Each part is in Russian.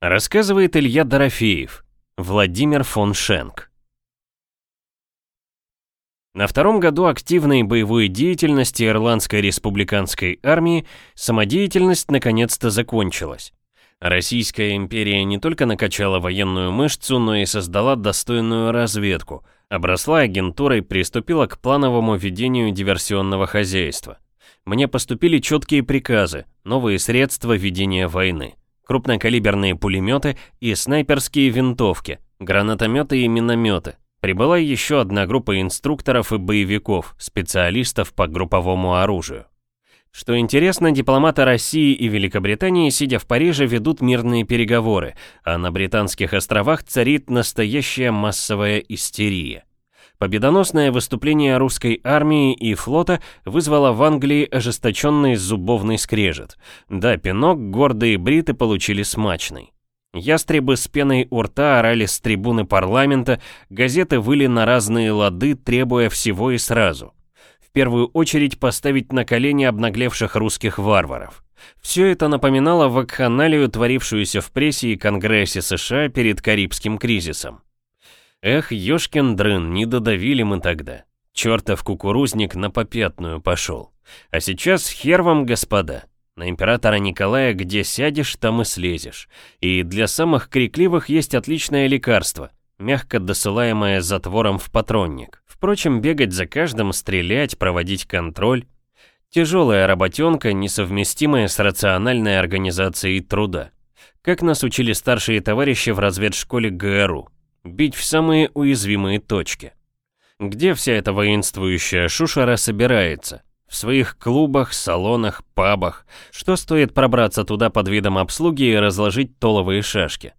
Рассказывает Илья Дорофеев, Владимир фон Шенк. На втором году активной боевой деятельности Ирландской республиканской армии самодеятельность наконец-то закончилась. Российская империя не только накачала военную мышцу, но и создала достойную разведку, обросла агентурой, приступила к плановому ведению диверсионного хозяйства. Мне поступили четкие приказы, новые средства ведения войны крупнокалиберные пулеметы и снайперские винтовки, гранатометы и минометы. Прибыла еще одна группа инструкторов и боевиков, специалистов по групповому оружию. Что интересно, дипломаты России и Великобритании, сидя в Париже, ведут мирные переговоры, а на Британских островах царит настоящая массовая истерия. Победоносное выступление русской армии и флота вызвало в Англии ожесточенный зубовный скрежет. Да, пинок гордые бриты получили смачный. Ястребы с пеной у рта орали с трибуны парламента, газеты выли на разные лады, требуя всего и сразу. В первую очередь поставить на колени обнаглевших русских варваров. Все это напоминало вакханалию, творившуюся в прессе и Конгрессе США перед Карибским кризисом. Эх, ёшкин дрын, не додавили мы тогда. Чёртов кукурузник на попятную пошел. А сейчас хер вам, господа. На императора Николая где сядешь, там и слезешь. И для самых крикливых есть отличное лекарство, мягко досылаемое затвором в патронник. Впрочем, бегать за каждым, стрелять, проводить контроль. Тяжелая работенка, несовместимая с рациональной организацией труда. Как нас учили старшие товарищи в разведшколе ГРУ. Бить в самые уязвимые точки. Где вся эта воинствующая шушера собирается? В своих клубах, салонах, пабах. Что стоит пробраться туда под видом обслуги и разложить толовые шашки?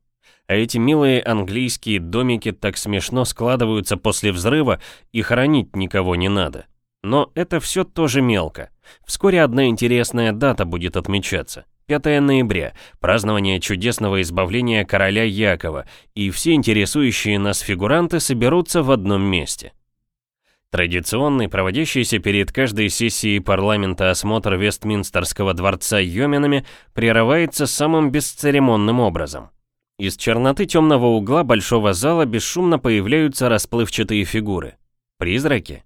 А эти милые английские домики так смешно складываются после взрыва, и хоронить никого не надо. Но это все тоже мелко. Вскоре одна интересная дата будет отмечаться. 5 ноября, празднование чудесного избавления короля Якова, и все интересующие нас фигуранты соберутся в одном месте. Традиционный, проводящийся перед каждой сессией парламента осмотр Вестминстерского дворца Йоминами прерывается самым бесцеремонным образом. Из черноты темного угла большого зала бесшумно появляются расплывчатые фигуры. Призраки?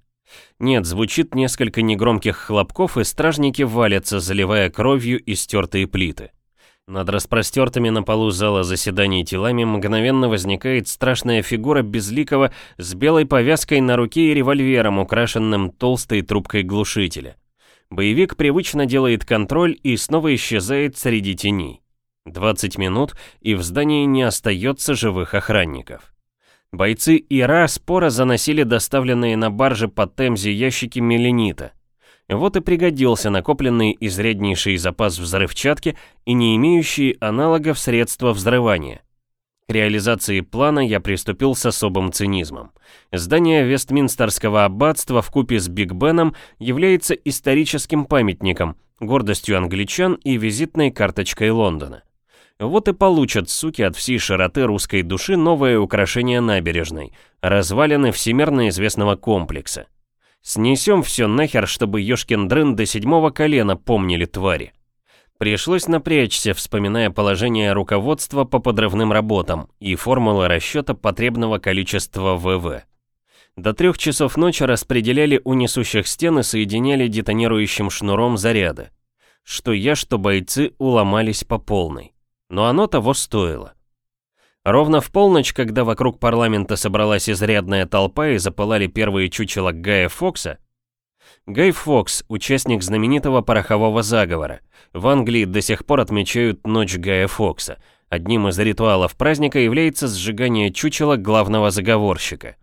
Нет, звучит несколько негромких хлопков, и стражники валятся, заливая кровью истертые плиты. Над распростертыми на полу зала заседаний телами мгновенно возникает страшная фигура безликого с белой повязкой на руке и револьвером, украшенным толстой трубкой глушителя. Боевик привычно делает контроль и снова исчезает среди теней. 20 минут, и в здании не остается живых охранников. Бойцы ИРА споро заносили доставленные на барже по Темзе ящики меленита. Вот и пригодился накопленный изряднейший запас взрывчатки и не имеющие аналогов средства взрывания. К реализации плана я приступил с особым цинизмом. Здание Вестминстерского аббатства в купе с Биг Беном является историческим памятником, гордостью англичан и визитной карточкой Лондона. Вот и получат суки от всей широты русской души новое украшение набережной, развалины всемирно известного комплекса. Снесем все нахер, чтобы ёшкин дрын до седьмого колена помнили твари. Пришлось напрячься, вспоминая положение руководства по подрывным работам и формулы расчета потребного количества ВВ. До трех часов ночи распределяли у несущих стен и соединяли детонирующим шнуром заряды. Что я, что бойцы уломались по полной но оно того стоило. Ровно в полночь, когда вокруг парламента собралась изрядная толпа и запылали первые чучела Гая Фокса, Гай Фокс, участник знаменитого порохового заговора. В Англии до сих пор отмечают Ночь Гая Фокса. Одним из ритуалов праздника является сжигание чучела главного заговорщика.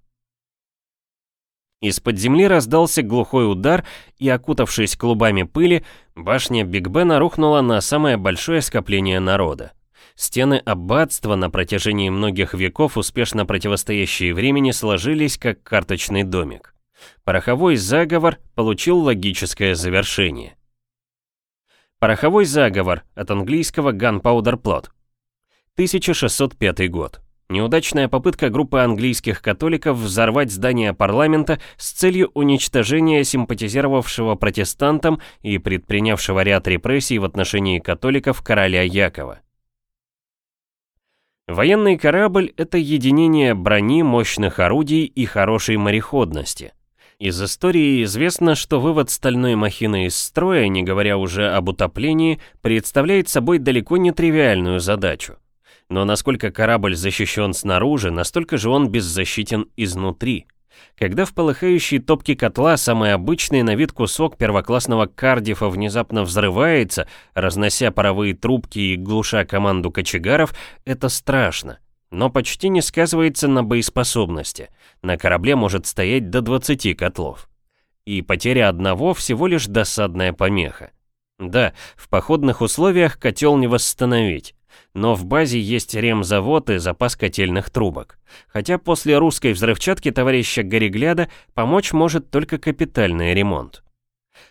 Из-под земли раздался глухой удар, и, окутавшись клубами пыли, башня Биг Бена рухнула на самое большое скопление народа. Стены аббатства на протяжении многих веков, успешно противостоящие времени, сложились как карточный домик. Пороховой заговор получил логическое завершение. Пороховой заговор от английского Gunpowder Plot. 1605 год. Неудачная попытка группы английских католиков взорвать здание парламента с целью уничтожения симпатизировавшего протестантам и предпринявшего ряд репрессий в отношении католиков короля Якова. Военный корабль — это единение брони, мощных орудий и хорошей мореходности. Из истории известно, что вывод стальной махины из строя, не говоря уже об утоплении, представляет собой далеко не тривиальную задачу. Но насколько корабль защищен снаружи, настолько же он беззащитен изнутри. Когда в полыхающей топке котла самый обычный на вид кусок первоклассного кардифа внезапно взрывается, разнося паровые трубки и глуша команду кочегаров, это страшно. Но почти не сказывается на боеспособности. На корабле может стоять до 20 котлов. И потеря одного всего лишь досадная помеха. Да, в походных условиях котел не восстановить но в базе есть ремзавод и запас котельных трубок. Хотя после русской взрывчатки товарища Горегляда помочь может только капитальный ремонт.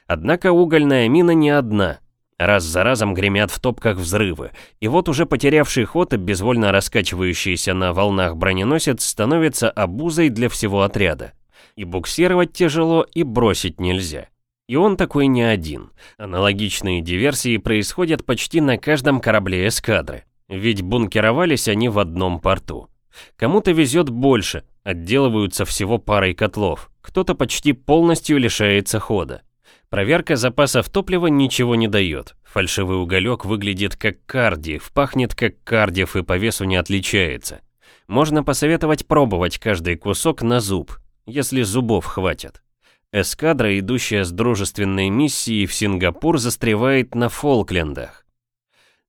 Однако угольная мина не одна. Раз за разом гремят в топках взрывы, и вот уже потерявший ход и безвольно раскачивающийся на волнах броненосец становится обузой для всего отряда. И буксировать тяжело, и бросить нельзя. И он такой не один. Аналогичные диверсии происходят почти на каждом корабле эскадры. Ведь бункеровались они в одном порту. Кому-то везет больше, отделываются всего парой котлов, кто-то почти полностью лишается хода. Проверка запасов топлива ничего не дает. Фальшивый уголек выглядит как кардиев, пахнет как кардиев и по весу не отличается. Можно посоветовать пробовать каждый кусок на зуб, если зубов хватит. Эскадра, идущая с дружественной миссией в Сингапур, застревает на Фолклендах.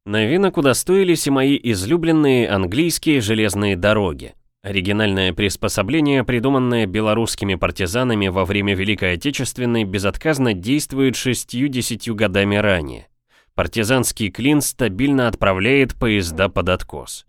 Новинок удостоились и мои излюбленные английские железные дороги. Оригинальное приспособление, придуманное белорусскими партизанами во время Великой Отечественной, безотказно действует шестью-десятью годами ранее. Партизанский клин стабильно отправляет поезда под откос.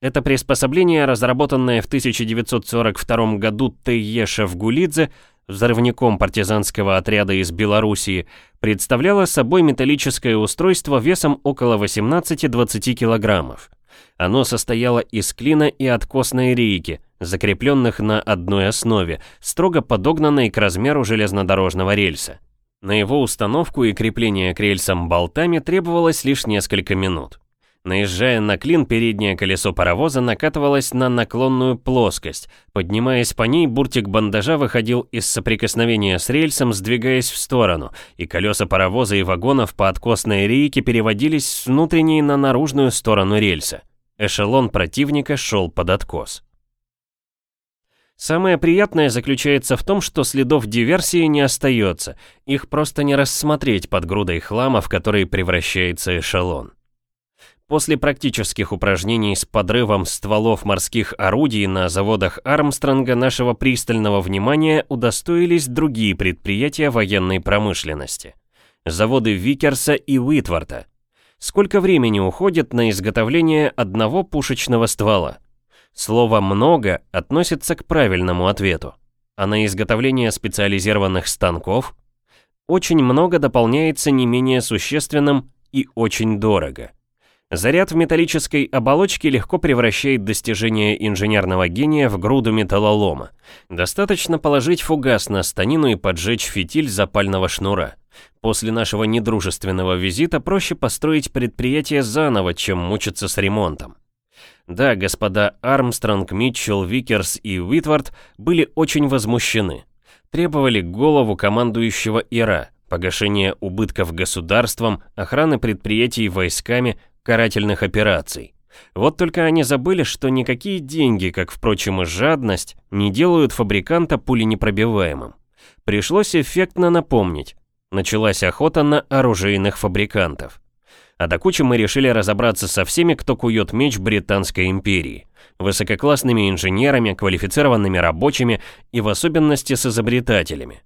Это приспособление, разработанное в 1942 году Т.Е. Шевгулидзе, взрывником партизанского отряда из Белоруссии, представляло собой металлическое устройство весом около 18-20 килограммов. Оно состояло из клина и откосной рейки, закрепленных на одной основе, строго подогнанной к размеру железнодорожного рельса. На его установку и крепление к рельсам болтами требовалось лишь несколько минут. Наезжая на клин, переднее колесо паровоза накатывалось на наклонную плоскость. Поднимаясь по ней, буртик бандажа выходил из соприкосновения с рельсом, сдвигаясь в сторону, и колеса паровоза и вагонов по откосной рейке переводились с внутренней на наружную сторону рельса. Эшелон противника шел под откос. Самое приятное заключается в том, что следов диверсии не остается, их просто не рассмотреть под грудой хлама, в который превращается эшелон. После практических упражнений с подрывом стволов морских орудий на заводах Армстронга нашего пристального внимания удостоились другие предприятия военной промышленности. Заводы Викерса и Уитворта. Сколько времени уходит на изготовление одного пушечного ствола? Слово «много» относится к правильному ответу. А на изготовление специализированных станков очень много дополняется не менее существенным и очень дорого. Заряд в металлической оболочке легко превращает достижение инженерного гения в груду металлолома. Достаточно положить фугас на станину и поджечь фитиль запального шнура. После нашего недружественного визита проще построить предприятие заново, чем мучиться с ремонтом. Да, господа Армстронг, Митчелл, Викерс и Уитворт были очень возмущены. Требовали голову командующего ИРА, погашение убытков государством, охраны предприятий войсками, карательных операций. Вот только они забыли, что никакие деньги, как, впрочем, и жадность, не делают фабриканта пуленепробиваемым. Пришлось эффектно напомнить. Началась охота на оружейных фабрикантов. А до кучи мы решили разобраться со всеми, кто кует меч Британской империи. Высококлассными инженерами, квалифицированными рабочими и в особенности с изобретателями.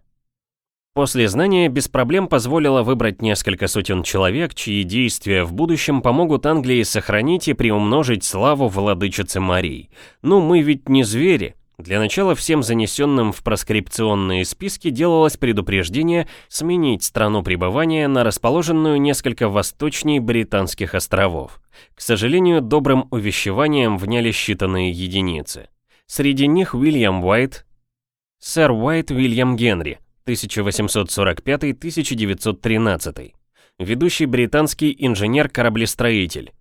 После знания без проблем позволило выбрать несколько сотен человек, чьи действия в будущем помогут Англии сохранить и приумножить славу владычицы Марии. Ну, мы ведь не звери. Для начала всем занесенным в проскрипционные списки делалось предупреждение сменить страну пребывания на расположенную несколько восточней британских островов. К сожалению, добрым увещеванием вняли считанные единицы. Среди них Уильям Уайт, сэр Уайт Уильям Генри, 1845-1913. Ведущий британский инженер-кораблестроитель.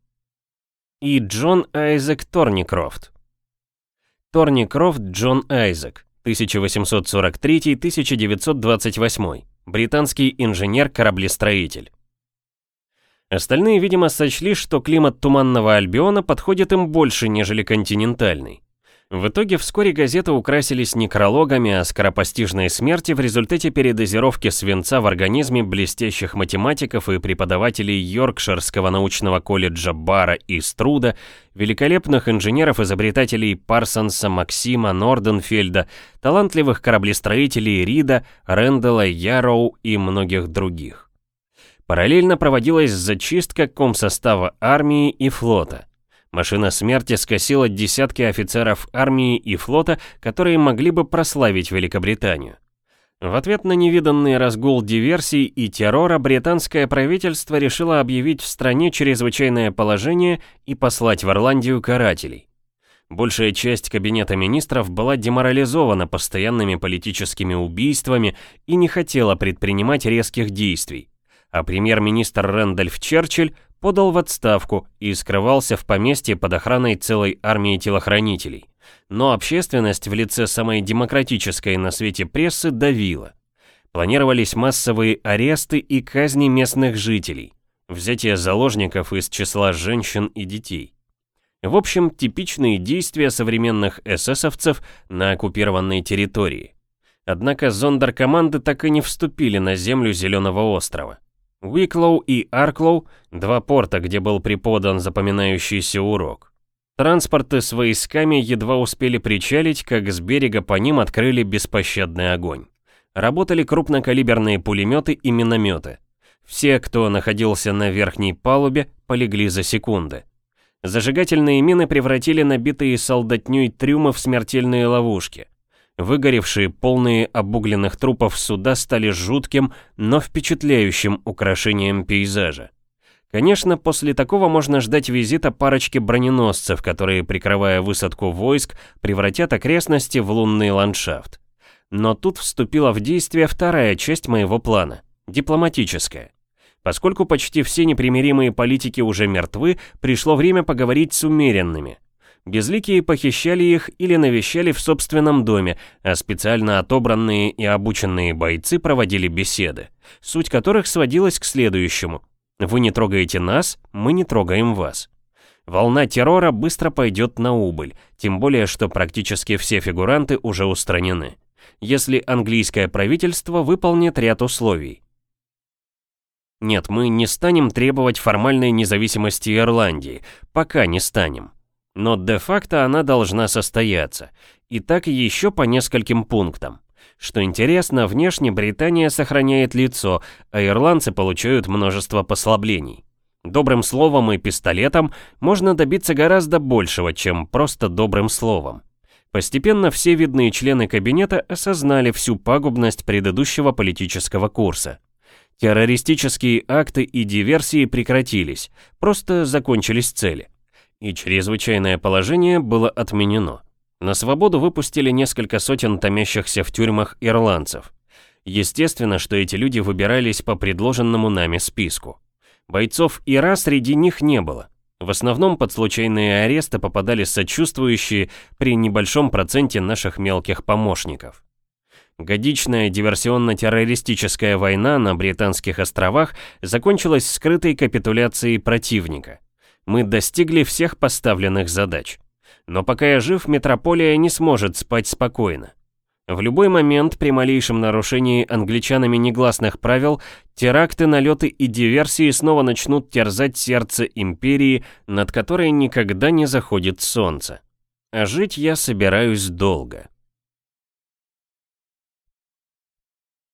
и Джон Айзек Торникрофт. Торникрофт Джон Айзек, 1843-1928, британский инженер-кораблестроитель. Остальные, видимо, сочли, что климат Туманного Альбиона подходит им больше, нежели континентальный. В итоге вскоре газеты украсились некрологами о скоропостижной смерти в результате передозировки свинца в организме блестящих математиков и преподавателей Йоркширского научного колледжа Бара и Струда, великолепных инженеров-изобретателей Парсонса, Максима, Норденфельда, талантливых кораблестроителей Рида, Рэндалла, Яроу и многих других. Параллельно проводилась зачистка комсостава армии и флота – Машина смерти скосила десятки офицеров армии и флота, которые могли бы прославить Великобританию. В ответ на невиданный разгул диверсий и террора британское правительство решило объявить в стране чрезвычайное положение и послать в Ирландию карателей. Большая часть кабинета министров была деморализована постоянными политическими убийствами и не хотела предпринимать резких действий, а премьер-министр Рэндольф Черчилль подал в отставку и скрывался в поместье под охраной целой армии телохранителей. Но общественность в лице самой демократической на свете прессы давила. Планировались массовые аресты и казни местных жителей, взятие заложников из числа женщин и детей. В общем, типичные действия современных эсэсовцев на оккупированной территории. Однако зондеркоманды так и не вступили на землю Зеленого острова. Уиклоу и Арклоу – два порта, где был преподан запоминающийся урок. Транспорты с войсками едва успели причалить, как с берега по ним открыли беспощадный огонь. Работали крупнокалиберные пулеметы и минометы. Все, кто находился на верхней палубе, полегли за секунды. Зажигательные мины превратили набитые солдатней трюмы в смертельные ловушки. Выгоревшие, полные обугленных трупов суда стали жутким, но впечатляющим украшением пейзажа. Конечно, после такого можно ждать визита парочки броненосцев, которые, прикрывая высадку войск, превратят окрестности в лунный ландшафт. Но тут вступила в действие вторая часть моего плана – дипломатическая. Поскольку почти все непримиримые политики уже мертвы, пришло время поговорить с умеренными. Безликие похищали их или навещали в собственном доме, а специально отобранные и обученные бойцы проводили беседы, суть которых сводилась к следующему. Вы не трогаете нас, мы не трогаем вас. Волна террора быстро пойдет на убыль, тем более, что практически все фигуранты уже устранены. Если английское правительство выполнит ряд условий. Нет, мы не станем требовать формальной независимости Ирландии, пока не станем. Но де-факто она должна состояться. И так еще по нескольким пунктам. Что интересно, внешне Британия сохраняет лицо, а ирландцы получают множество послаблений. Добрым словом и пистолетом можно добиться гораздо большего, чем просто добрым словом. Постепенно все видные члены кабинета осознали всю пагубность предыдущего политического курса. Террористические акты и диверсии прекратились, просто закончились цели и чрезвычайное положение было отменено. На свободу выпустили несколько сотен томящихся в тюрьмах ирландцев. Естественно, что эти люди выбирались по предложенному нами списку. Бойцов Ира среди них не было. В основном под случайные аресты попадали сочувствующие при небольшом проценте наших мелких помощников. Годичная диверсионно-террористическая война на Британских островах закончилась скрытой капитуляцией противника мы достигли всех поставленных задач. Но пока я жив, метрополия не сможет спать спокойно. В любой момент при малейшем нарушении англичанами негласных правил теракты, налеты и диверсии снова начнут терзать сердце империи, над которой никогда не заходит солнце. А жить я собираюсь долго.